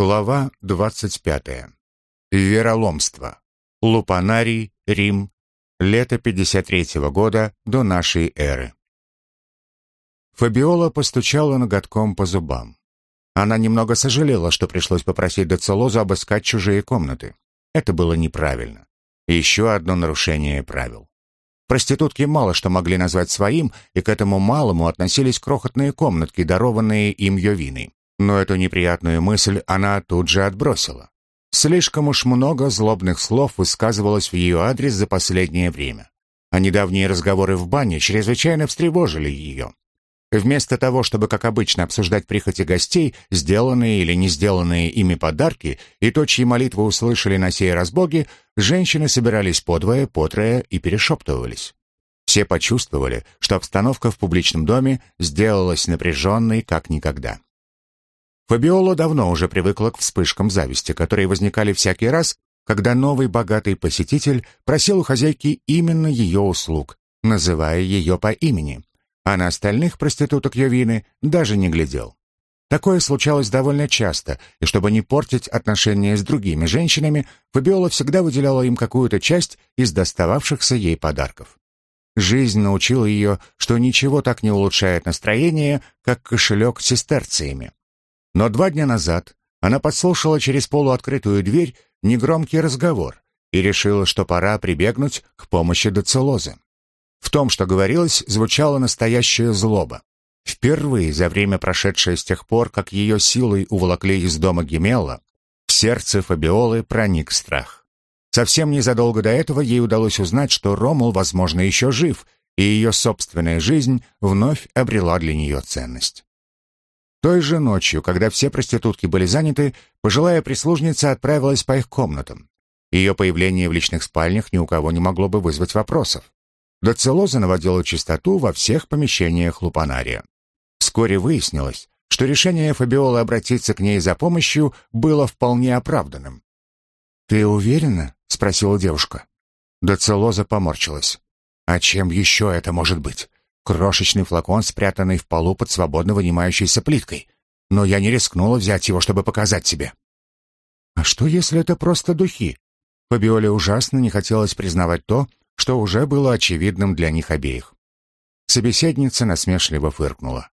Глава 25. Вероломство. Лупанарий, Рим. Лето 53 -го года до нашей эры. Фабиола постучала ноготком по зубам. Она немного сожалела, что пришлось попросить Доцелозу обыскать чужие комнаты. Это было неправильно. еще одно нарушение правил. Проститутки мало что могли назвать своим, и к этому малому относились крохотные комнатки, дарованные им Йовиной. Но эту неприятную мысль она тут же отбросила. Слишком уж много злобных слов высказывалось в ее адрес за последнее время. А недавние разговоры в бане чрезвычайно встревожили ее. Вместо того, чтобы, как обычно, обсуждать прихоти гостей, сделанные или не сделанные ими подарки, и то, чьи молитвы услышали на сей раз боги, женщины собирались подвое, потрое и перешептывались. Все почувствовали, что обстановка в публичном доме сделалась напряженной, как никогда. Фабиола давно уже привыкла к вспышкам зависти, которые возникали всякий раз, когда новый богатый посетитель просил у хозяйки именно ее услуг, называя ее по имени, а на остальных проституток Йовины даже не глядел. Такое случалось довольно часто, и чтобы не портить отношения с другими женщинами, Фабиола всегда выделяла им какую-то часть из достававшихся ей подарков. Жизнь научила ее, что ничего так не улучшает настроение, как кошелек с сестерциями. Но два дня назад она подслушала через полуоткрытую дверь негромкий разговор и решила, что пора прибегнуть к помощи доцелозы. В том, что говорилось, звучала настоящая злоба. Впервые за время, прошедшее с тех пор, как ее силой уволокли из дома Гемелла, в сердце Фабиолы проник страх. Совсем незадолго до этого ей удалось узнать, что Ромул, возможно, еще жив, и ее собственная жизнь вновь обрела для нее ценность. Той же ночью, когда все проститутки были заняты, пожилая прислужница отправилась по их комнатам. Ее появление в личных спальнях ни у кого не могло бы вызвать вопросов. Доцелоза наводила чистоту во всех помещениях Лупанария. Вскоре выяснилось, что решение Фабиолы обратиться к ней за помощью было вполне оправданным. «Ты уверена?» — спросила девушка. Доцелоза поморщилась. «А чем еще это может быть? Крошечный флакон, спрятанный в полу под свободно вынимающейся плиткой. Но я не рискнула взять его, чтобы показать тебе. А что, если это просто духи? Фабиоле ужасно не хотелось признавать то, что уже было очевидным для них обеих. Собеседница насмешливо фыркнула.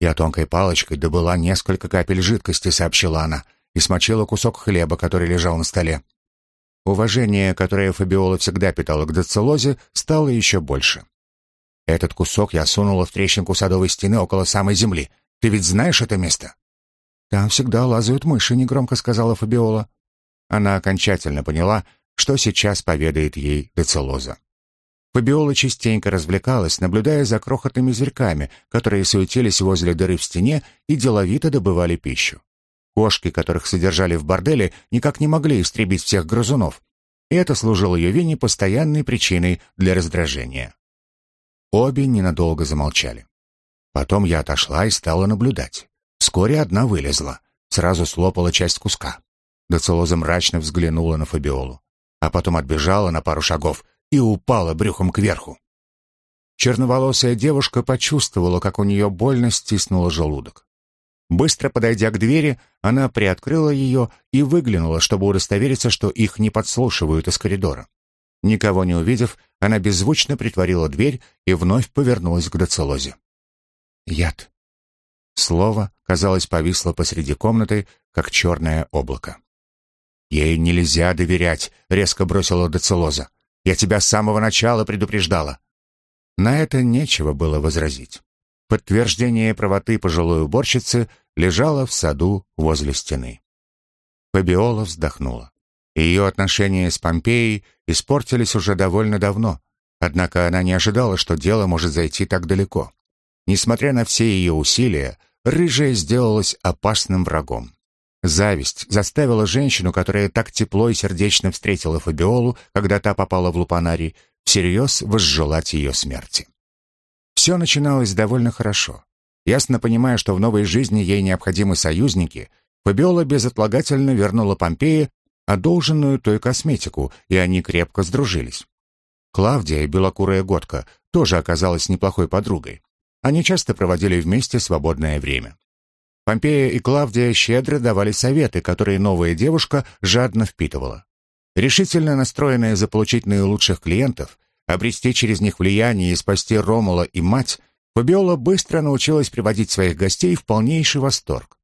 Я тонкой палочкой добыла несколько капель жидкости, сообщила она, и смочила кусок хлеба, который лежал на столе. Уважение, которое Фабиола всегда питала к доцелозе, стало еще больше. Этот кусок я сунула в трещинку садовой стены около самой земли. Ты ведь знаешь это место?» «Там всегда лазают мыши», — негромко сказала Фабиола. Она окончательно поняла, что сейчас поведает ей Децелоза. Фабиола частенько развлекалась, наблюдая за крохотными зверьками, которые суетились возле дыры в стене и деловито добывали пищу. Кошки, которых содержали в борделе, никак не могли истребить всех грызунов, и это служило ее Вине постоянной причиной для раздражения. Обе ненадолго замолчали. Потом я отошла и стала наблюдать. Вскоре одна вылезла, сразу слопала часть куска. Доцелоза мрачно взглянула на Фабиолу, а потом отбежала на пару шагов и упала брюхом кверху. Черноволосая девушка почувствовала, как у нее больно стиснуло желудок. Быстро подойдя к двери, она приоткрыла ее и выглянула, чтобы удостовериться, что их не подслушивают из коридора. Никого не увидев, она беззвучно притворила дверь и вновь повернулась к доцелозе. «Яд». Слово, казалось, повисло посреди комнаты, как черное облако. «Ей нельзя доверять», — резко бросила доцелоза. «Я тебя с самого начала предупреждала». На это нечего было возразить. Подтверждение правоты пожилой уборщицы лежало в саду возле стены. Фабиола вздохнула. Ее отношения с Помпеей испортились уже довольно давно, однако она не ожидала, что дело может зайти так далеко. Несмотря на все ее усилия, рыжая сделалась опасным врагом. Зависть заставила женщину, которая так тепло и сердечно встретила Фабиолу, когда та попала в Лупанарий, всерьез возжелать ее смерти. Все начиналось довольно хорошо. Ясно понимая, что в новой жизни ей необходимы союзники, Фабиола безотлагательно вернула Помпея одолженную той косметику, и они крепко сдружились. Клавдия, белокурая годка, тоже оказалась неплохой подругой. Они часто проводили вместе свободное время. Помпея и Клавдия щедро давали советы, которые новая девушка жадно впитывала. Решительно настроенная заполучить наилучших клиентов, обрести через них влияние и спасти Ромула и мать, Фабиола быстро научилась приводить своих гостей в полнейший восторг.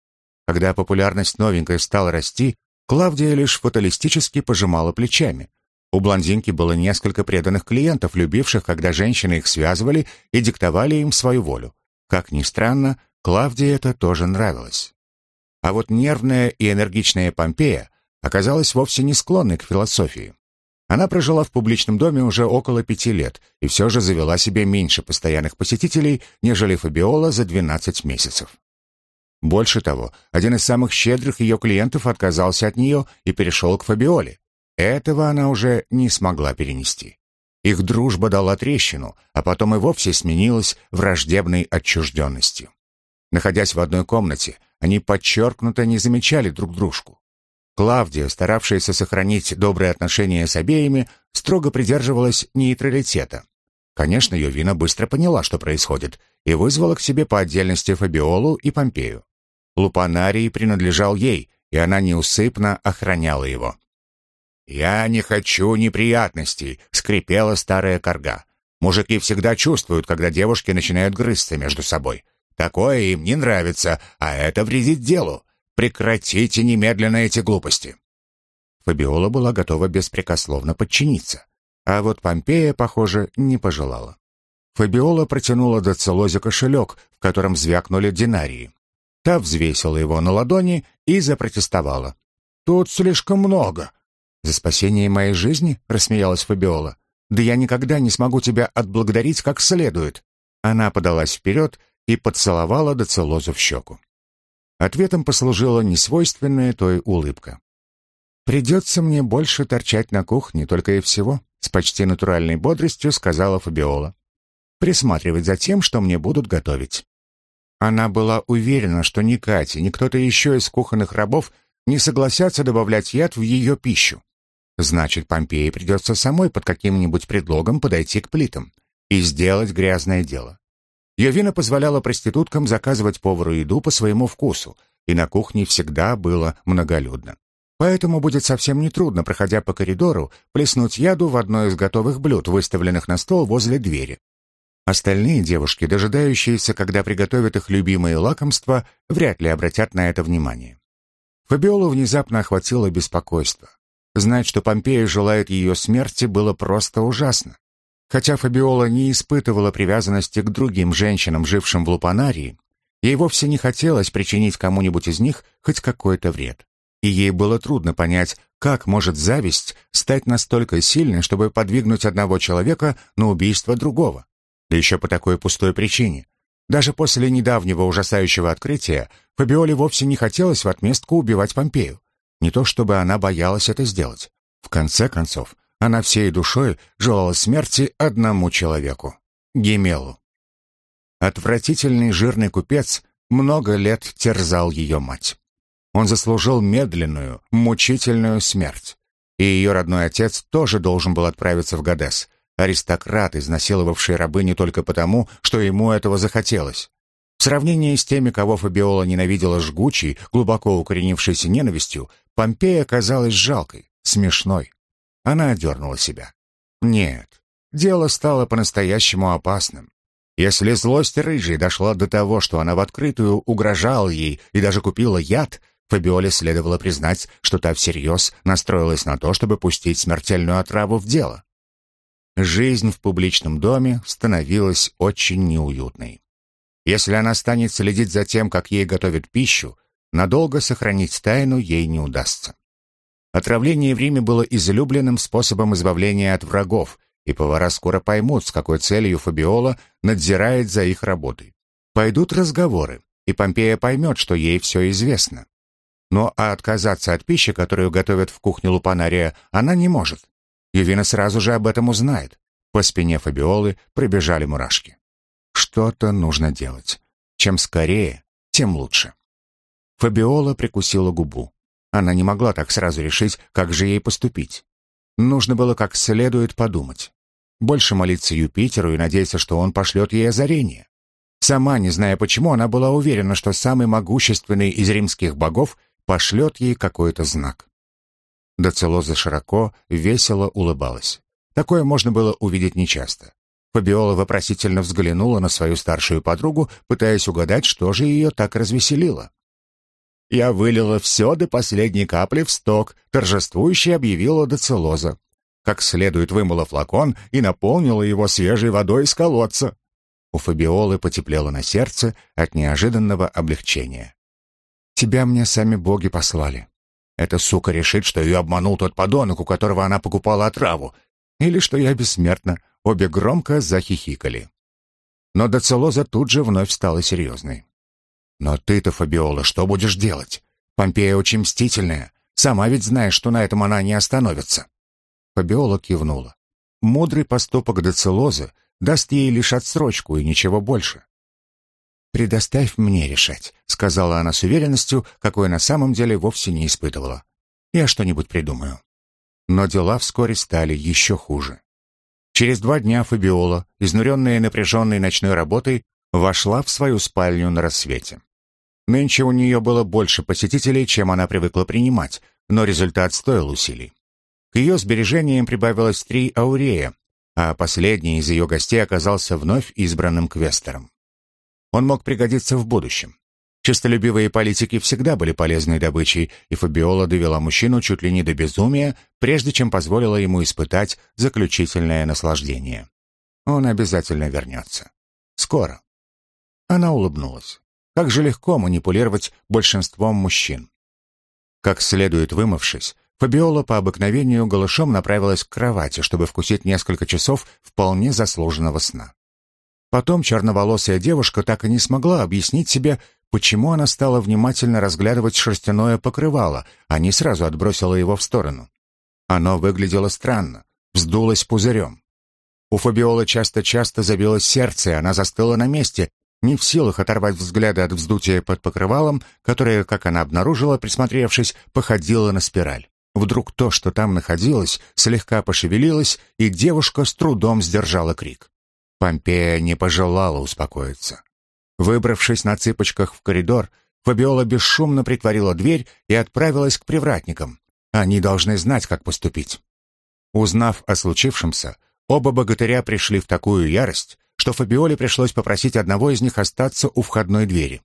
Когда популярность новенькой стала расти, Клавдия лишь фаталистически пожимала плечами. У блондинки было несколько преданных клиентов, любивших, когда женщины их связывали и диктовали им свою волю. Как ни странно, Клавдии это тоже нравилось. А вот нервная и энергичная Помпея оказалась вовсе не склонной к философии. Она прожила в публичном доме уже около пяти лет и все же завела себе меньше постоянных посетителей, нежели Фабиола за 12 месяцев. Больше того, один из самых щедрых ее клиентов отказался от нее и перешел к Фабиоле. Этого она уже не смогла перенести. Их дружба дала трещину, а потом и вовсе сменилась враждебной отчужденностью. Находясь в одной комнате, они подчеркнуто не замечали друг дружку. Клавдия, старавшаяся сохранить добрые отношения с обеими, строго придерживалась нейтралитета. Конечно, ее вина быстро поняла, что происходит, и вызвала к себе по отдельности Фабиолу и Помпею. Лупанарий принадлежал ей, и она неусыпно охраняла его. «Я не хочу неприятностей», — скрипела старая корга. «Мужики всегда чувствуют, когда девушки начинают грызться между собой. Такое им не нравится, а это вредит делу. Прекратите немедленно эти глупости. Фабиола была готова беспрекословно подчиниться, а вот Помпея, похоже, не пожелала. Фабиола протянула до Целозе кошелек, в котором звякнули динарии. Та взвесила его на ладони и запротестовала. «Тут слишком много». «За спасение моей жизни?» — рассмеялась Фабиола. «Да я никогда не смогу тебя отблагодарить как следует». Она подалась вперед и поцеловала Доцелозу в щеку. Ответом послужила несвойственная той улыбка. «Придется мне больше торчать на кухне, только и всего», с почти натуральной бодростью сказала Фабиола. «Присматривать за тем, что мне будут готовить». Она была уверена, что ни Катя, ни кто-то еще из кухонных рабов не согласятся добавлять яд в ее пищу. Значит, Помпеи придется самой под каким-нибудь предлогом подойти к плитам и сделать грязное дело. Йовина позволяла проституткам заказывать повару еду по своему вкусу, и на кухне всегда было многолюдно. Поэтому будет совсем нетрудно, проходя по коридору, плеснуть яду в одно из готовых блюд, выставленных на стол возле двери. Остальные девушки, дожидающиеся, когда приготовят их любимые лакомства, вряд ли обратят на это внимание. Фабиолу внезапно охватило беспокойство. Знать, что Помпея желает ее смерти, было просто ужасно. Хотя Фабиола не испытывала привязанности к другим женщинам, жившим в Лупанарии, ей вовсе не хотелось причинить кому-нибудь из них хоть какой-то вред. И ей было трудно понять, как может зависть стать настолько сильной, чтобы подвигнуть одного человека на убийство другого. Да еще по такой пустой причине. Даже после недавнего ужасающего открытия Фабиоле вовсе не хотелось в отместку убивать Помпею. Не то чтобы она боялась это сделать. В конце концов, она всей душой желала смерти одному человеку — Гемелу. Отвратительный жирный купец много лет терзал ее мать. Он заслужил медленную, мучительную смерть. И ее родной отец тоже должен был отправиться в Гадес, аристократ, изнасиловавший рабы не только потому, что ему этого захотелось. В сравнении с теми, кого Фабиола ненавидела жгучей, глубоко укоренившейся ненавистью, Помпея казалась жалкой, смешной. Она одернула себя. Нет, дело стало по-настоящему опасным. Если злость рыжей дошла до того, что она в открытую угрожала ей и даже купила яд, Фабиоле следовало признать, что та всерьез настроилась на то, чтобы пустить смертельную отраву в дело. Жизнь в публичном доме становилась очень неуютной. Если она станет следить за тем, как ей готовят пищу, надолго сохранить тайну ей не удастся. Отравление в Риме было излюбленным способом избавления от врагов, и повара скоро поймут, с какой целью Фабиола надзирает за их работой. Пойдут разговоры, и Помпея поймет, что ей все известно. Но а отказаться от пищи, которую готовят в кухне Лупанария, она не может. Ювина сразу же об этом узнает. По спине Фабиолы пробежали мурашки. Что-то нужно делать. Чем скорее, тем лучше. Фабиола прикусила губу. Она не могла так сразу решить, как же ей поступить. Нужно было как следует подумать. Больше молиться Юпитеру и надеяться, что он пошлет ей озарение. Сама, не зная почему, она была уверена, что самый могущественный из римских богов пошлет ей какой-то знак. Доцелоза широко, весело улыбалась. Такое можно было увидеть нечасто. Фабиола вопросительно взглянула на свою старшую подругу, пытаясь угадать, что же ее так развеселило. «Я вылила все до последней капли в сток», — торжествующе объявила Доцелоза. Как следует вымыла флакон и наполнила его свежей водой из колодца. У Фабиолы потеплело на сердце от неожиданного облегчения. «Тебя мне сами боги послали. Эта сука решит, что ее обманул тот подонок, у которого она покупала отраву, или что я бессмертна, Обе громко захихикали. Но Доцелоза тут же вновь стала серьезной. «Но ты-то, Фабиола, что будешь делать? Помпея очень мстительная. Сама ведь знаешь, что на этом она не остановится». Фабиола кивнула. Мудрый поступок Доцелозы даст ей лишь отсрочку и ничего больше. «Предоставь мне решать», — сказала она с уверенностью, какой на самом деле вовсе не испытывала. «Я что-нибудь придумаю». Но дела вскоре стали еще хуже. Через два дня Фабиола, изнуренная напряженной ночной работой, вошла в свою спальню на рассвете. Нынче у нее было больше посетителей, чем она привыкла принимать, но результат стоил усилий. К ее сбережениям прибавилось три аурея, а последний из ее гостей оказался вновь избранным квестором. Он мог пригодиться в будущем. Честолюбивые политики всегда были полезной добычей, и Фабиола довела мужчину чуть ли не до безумия, прежде чем позволила ему испытать заключительное наслаждение. Он обязательно вернется. Скоро. Она улыбнулась. Как же легко манипулировать большинством мужчин. Как следует вымывшись, Фабиола по обыкновению голышом направилась к кровати, чтобы вкусить несколько часов вполне заслуженного сна. Потом черноволосая девушка так и не смогла объяснить себе, почему она стала внимательно разглядывать шерстяное покрывало, а не сразу отбросила его в сторону. Оно выглядело странно, вздулось пузырем. У Фабиолы часто-часто забилось сердце, и она застыла на месте, не в силах оторвать взгляды от вздутия под покрывалом, которое, как она обнаружила, присмотревшись, походило на спираль. Вдруг то, что там находилось, слегка пошевелилось, и девушка с трудом сдержала крик. Помпея не пожелала успокоиться. Выбравшись на цыпочках в коридор, Фабиола бесшумно притворила дверь и отправилась к привратникам. Они должны знать, как поступить. Узнав о случившемся, оба богатыря пришли в такую ярость, что Фабиоле пришлось попросить одного из них остаться у входной двери.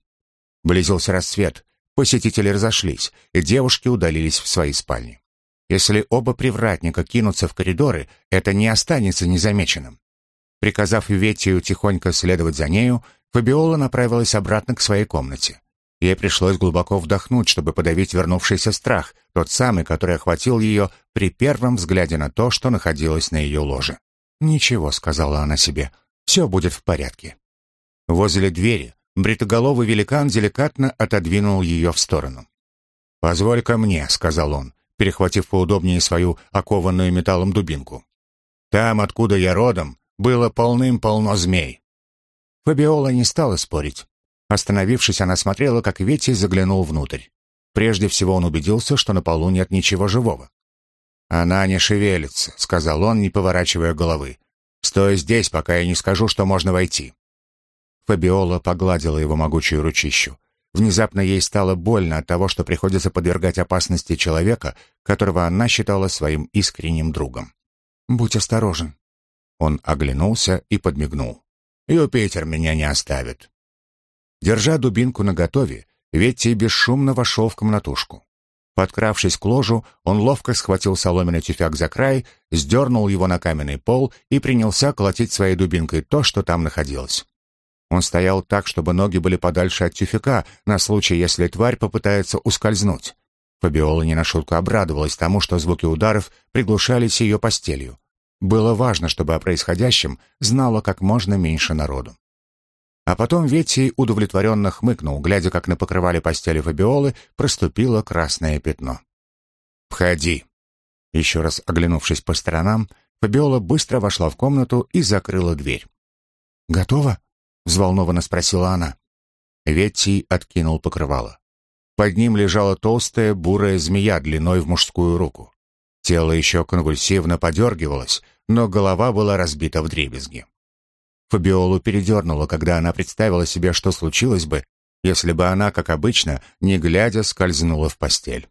Близился рассвет, посетители разошлись, и девушки удалились в свои спальни. Если оба привратника кинутся в коридоры, это не останется незамеченным. Приказав Ветию тихонько следовать за нею, Фабиола направилась обратно к своей комнате. Ей пришлось глубоко вдохнуть, чтобы подавить вернувшийся страх, тот самый, который охватил ее при первом взгляде на то, что находилось на ее ложе. «Ничего», — сказала она себе, — «все будет в порядке». Возле двери бритоголовый великан деликатно отодвинул ее в сторону. «Позволь-ка мне», — сказал он, перехватив поудобнее свою окованную металлом дубинку. «Там, откуда я родом, было полным-полно змей. Фабиола не стала спорить. Остановившись, она смотрела, как Ветти заглянул внутрь. Прежде всего он убедился, что на полу нет ничего живого. «Она не шевелится», — сказал он, не поворачивая головы. «Стой здесь, пока я не скажу, что можно войти». Фабиола погладила его могучую ручищу. Внезапно ей стало больно от того, что приходится подвергать опасности человека, которого она считала своим искренним другом. «Будь осторожен». Он оглянулся и подмигнул. Юпитер меня не оставит. Держа дубинку наготове, Ветти бесшумно вошел в комнатушку. Подкравшись к ложу, он ловко схватил соломенный тюфяк за край, сдернул его на каменный пол и принялся колотить своей дубинкой то, что там находилось. Он стоял так, чтобы ноги были подальше от тюфяка, на случай, если тварь попытается ускользнуть. Фабиола не на шутку обрадовалась тому, что звуки ударов приглушались ее постелью. Было важно, чтобы о происходящем знало как можно меньше народу. А потом Ветти удовлетворенно хмыкнул, глядя, как на покрывале постели Фабиолы проступило красное пятно. «Входи!» Еще раз оглянувшись по сторонам, Фабиола быстро вошла в комнату и закрыла дверь. «Готово?» — взволнованно спросила она. Ветти откинул покрывало. Под ним лежала толстая бурая змея длиной в мужскую руку. Тело еще конвульсивно подергивалось, но голова была разбита в дребезги. Фабиолу передернуло, когда она представила себе, что случилось бы, если бы она, как обычно, не глядя, скользнула в постель.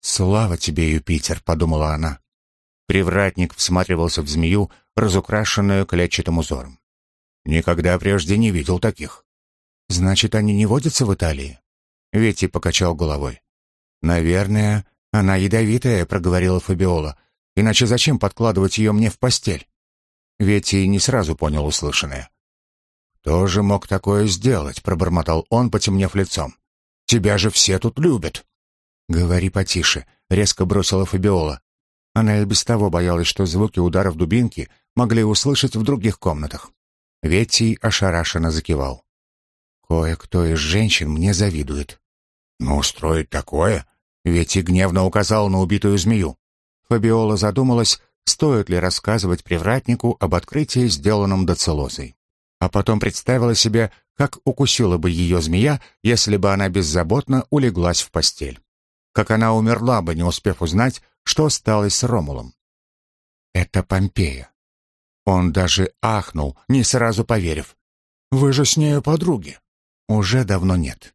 «Слава тебе, Юпитер!» — подумала она. Привратник всматривался в змею, разукрашенную клетчатым узором. «Никогда прежде не видел таких». «Значит, они не водятся в Италии?» Ветти покачал головой. «Наверное, она ядовитая», — проговорила Фабиола. «Иначе зачем подкладывать ее мне в постель?» Ветти не сразу понял услышанное. «Кто же мог такое сделать?» — пробормотал он, потемнев лицом. «Тебя же все тут любят». «Говори потише», — резко бросила Фабиола. Она и без того боялась, что звуки ударов дубинки могли услышать в других комнатах. Ветти ошарашенно закивал. «Кое-кто из женщин мне завидует». «Ну, устроить такое?» Ветти гневно указал на убитую змею. Фабиола задумалась, стоит ли рассказывать привратнику об открытии, сделанном доцелозой. А потом представила себе, как укусила бы ее змея, если бы она беззаботно улеглась в постель. Как она умерла бы, не успев узнать, что стало с Ромулом. «Это Помпея». Он даже ахнул, не сразу поверив. «Вы же с нею подруги». «Уже давно нет».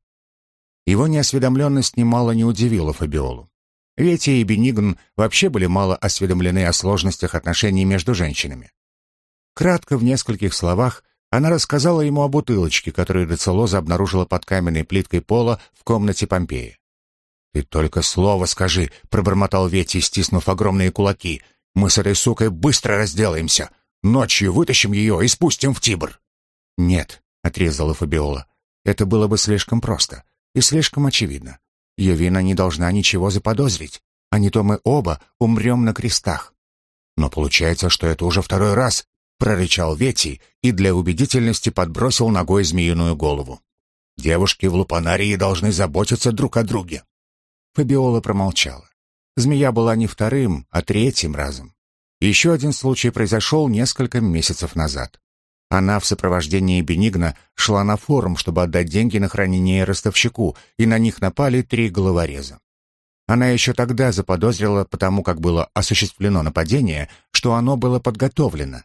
Его неосведомленность немало не удивила Фабиолу. Вети и Бенигн вообще были мало осведомлены о сложностях отношений между женщинами. Кратко, в нескольких словах, она рассказала ему о бутылочке, которую Децелоза обнаружила под каменной плиткой пола в комнате Помпеи. «Ты только слово скажи», — пробормотал Ветти, стиснув огромные кулаки. «Мы с этой сукой быстро разделаемся. Ночью вытащим ее и спустим в Тибр». «Нет», — отрезала Фабиола. «Это было бы слишком просто и слишком очевидно. Евина не должна ничего заподозрить, а не то мы оба умрем на крестах». «Но получается, что это уже второй раз», — прорычал Ветти и для убедительности подбросил ногой змеиную голову. «Девушки в лупанарии должны заботиться друг о друге». Фабиола промолчала. Змея была не вторым, а третьим разом. Еще один случай произошел несколько месяцев назад. Она в сопровождении Бенигна шла на форум, чтобы отдать деньги на хранение ростовщику, и на них напали три головореза. Она еще тогда заподозрила, потому как было осуществлено нападение, что оно было подготовлено.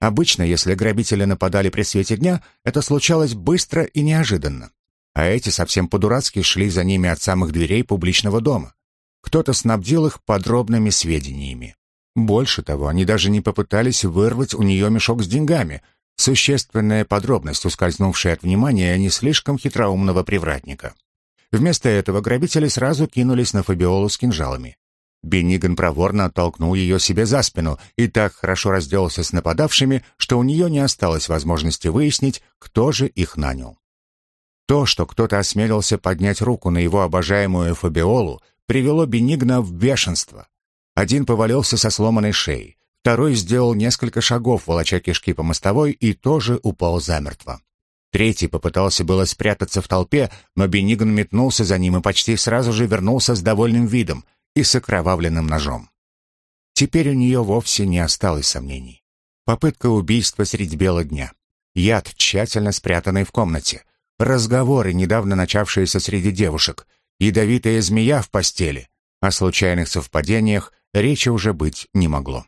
Обычно, если грабители нападали при свете дня, это случалось быстро и неожиданно а эти совсем по-дурацки шли за ними от самых дверей публичного дома. Кто-то снабдил их подробными сведениями. Больше того, они даже не попытались вырвать у нее мешок с деньгами, существенная подробность, ускользнувшая от внимания не слишком хитроумного привратника. Вместо этого грабители сразу кинулись на Фабиолу с кинжалами. Бениган проворно оттолкнул ее себе за спину и так хорошо разделался с нападавшими, что у нее не осталось возможности выяснить, кто же их нанял. То, что кто-то осмелился поднять руку на его обожаемую Фабиолу, привело Бенигна в бешенство. Один повалился со сломанной шеей, второй сделал несколько шагов, волоча кишки по мостовой, и тоже упал замертво. Третий попытался было спрятаться в толпе, но Бенигн метнулся за ним и почти сразу же вернулся с довольным видом и с окровавленным ножом. Теперь у нее вовсе не осталось сомнений. Попытка убийства средь бела дня. Яд, тщательно спрятанный в комнате разговоры, недавно начавшиеся среди девушек, ядовитая змея в постели. О случайных совпадениях речи уже быть не могло.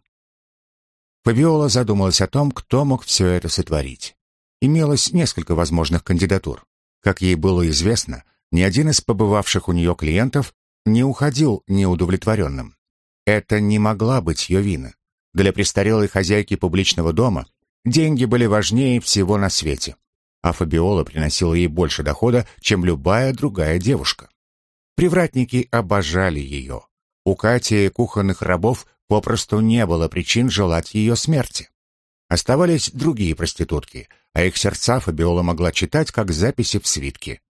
Фабиола задумалась о том, кто мог все это сотворить. Имелось несколько возможных кандидатур. Как ей было известно, ни один из побывавших у нее клиентов не уходил неудовлетворенным. Это не могла быть ее вина. Для престарелой хозяйки публичного дома деньги были важнее всего на свете а Фабиола приносила ей больше дохода, чем любая другая девушка. Привратники обожали ее. У Кати кухонных рабов попросту не было причин желать ее смерти. Оставались другие проститутки, а их сердца Фабиола могла читать как записи в свитке.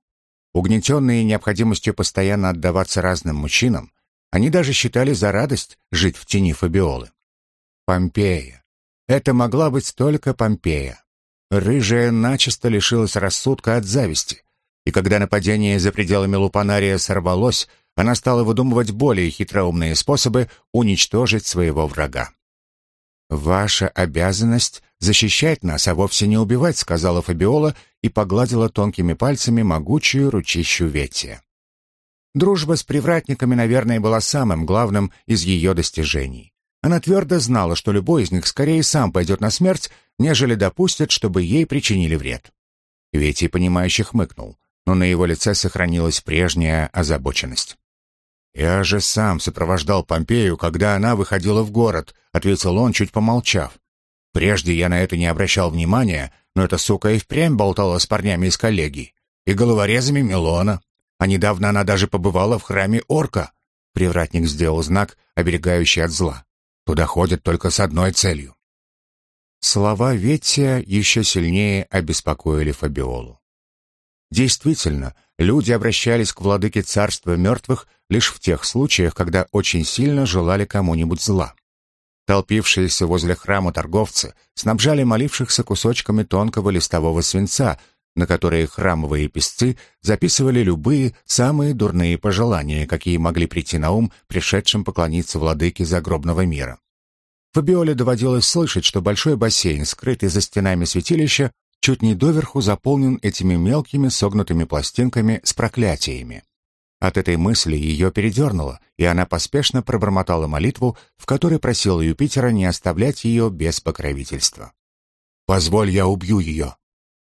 Угнетенные необходимостью постоянно отдаваться разным мужчинам, они даже считали за радость жить в тени Фабиолы. Помпея. Это могла быть только Помпея. Рыжая начисто лишилась рассудка от зависти, и когда нападение за пределами Лупанария сорвалось, она стала выдумывать более хитроумные способы уничтожить своего врага. «Ваша обязанность — защищать нас, а вовсе не убивать», — сказала Фабиола и погладила тонкими пальцами могучую ручищу Ветия. Дружба с привратниками, наверное, была самым главным из ее достижений. Она твердо знала, что любой из них скорее сам пойдет на смерть, нежели допустит, чтобы ей причинили вред. Вети, понимающе хмыкнул, но на его лице сохранилась прежняя озабоченность. «Я же сам сопровождал Помпею, когда она выходила в город», — ответил он, чуть помолчав. «Прежде я на это не обращал внимания, но эта сука и впрямь болтала с парнями из коллегий. И головорезами Милона. А недавно она даже побывала в храме Орка». Привратник сделал знак, оберегающий от зла. «Туда ходят только с одной целью». Слова Веттия еще сильнее обеспокоили Фабиолу. Действительно, люди обращались к владыке царства мертвых лишь в тех случаях, когда очень сильно желали кому-нибудь зла. Толпившиеся возле храма торговцы снабжали молившихся кусочками тонкого листового свинца, на которые храмовые песцы записывали любые самые дурные пожелания, какие могли прийти на ум пришедшим поклониться владыке загробного мира. Фабиоле доводилось слышать, что большой бассейн, скрытый за стенами святилища, чуть не доверху заполнен этими мелкими согнутыми пластинками с проклятиями. От этой мысли ее передернуло, и она поспешно пробормотала молитву, в которой просила Юпитера не оставлять ее без покровительства. «Позволь, я убью ее!»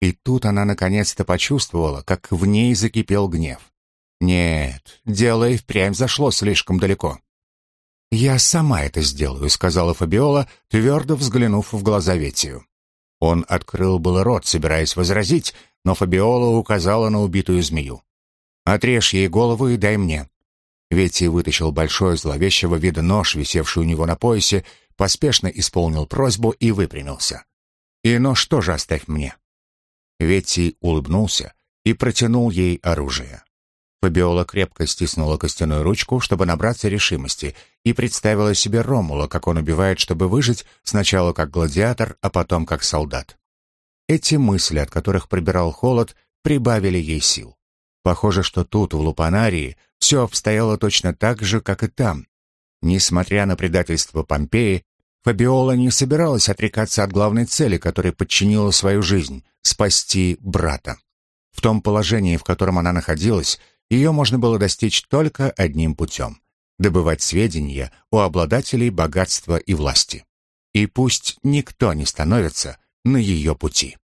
И тут она наконец-то почувствовала, как в ней закипел гнев. «Нет, дело и впрямь зашло слишком далеко». «Я сама это сделаю», — сказала Фабиола, твердо взглянув в глаза Ветию. Он открыл было рот, собираясь возразить, но Фабиола указала на убитую змею. «Отрежь ей голову и дай мне». Ветти вытащил большой зловещего вида нож, висевший у него на поясе, поспешно исполнил просьбу и выпрямился. «И нож тоже оставь мне». Ветти улыбнулся и протянул ей оружие. Фабиола крепко стиснула костяную ручку, чтобы набраться решимости, и представила себе Ромула, как он убивает, чтобы выжить, сначала как гладиатор, а потом как солдат. Эти мысли, от которых пробирал холод, прибавили ей сил. Похоже, что тут, в Лупанарии, все обстояло точно так же, как и там. Несмотря на предательство Помпеи, Фабиола не собиралась отрекаться от главной цели, которой подчинила свою жизнь — спасти брата. В том положении, в котором она находилась, ее можно было достичь только одним путем — добывать сведения у обладателей богатства и власти. И пусть никто не становится на ее пути.